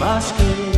mas que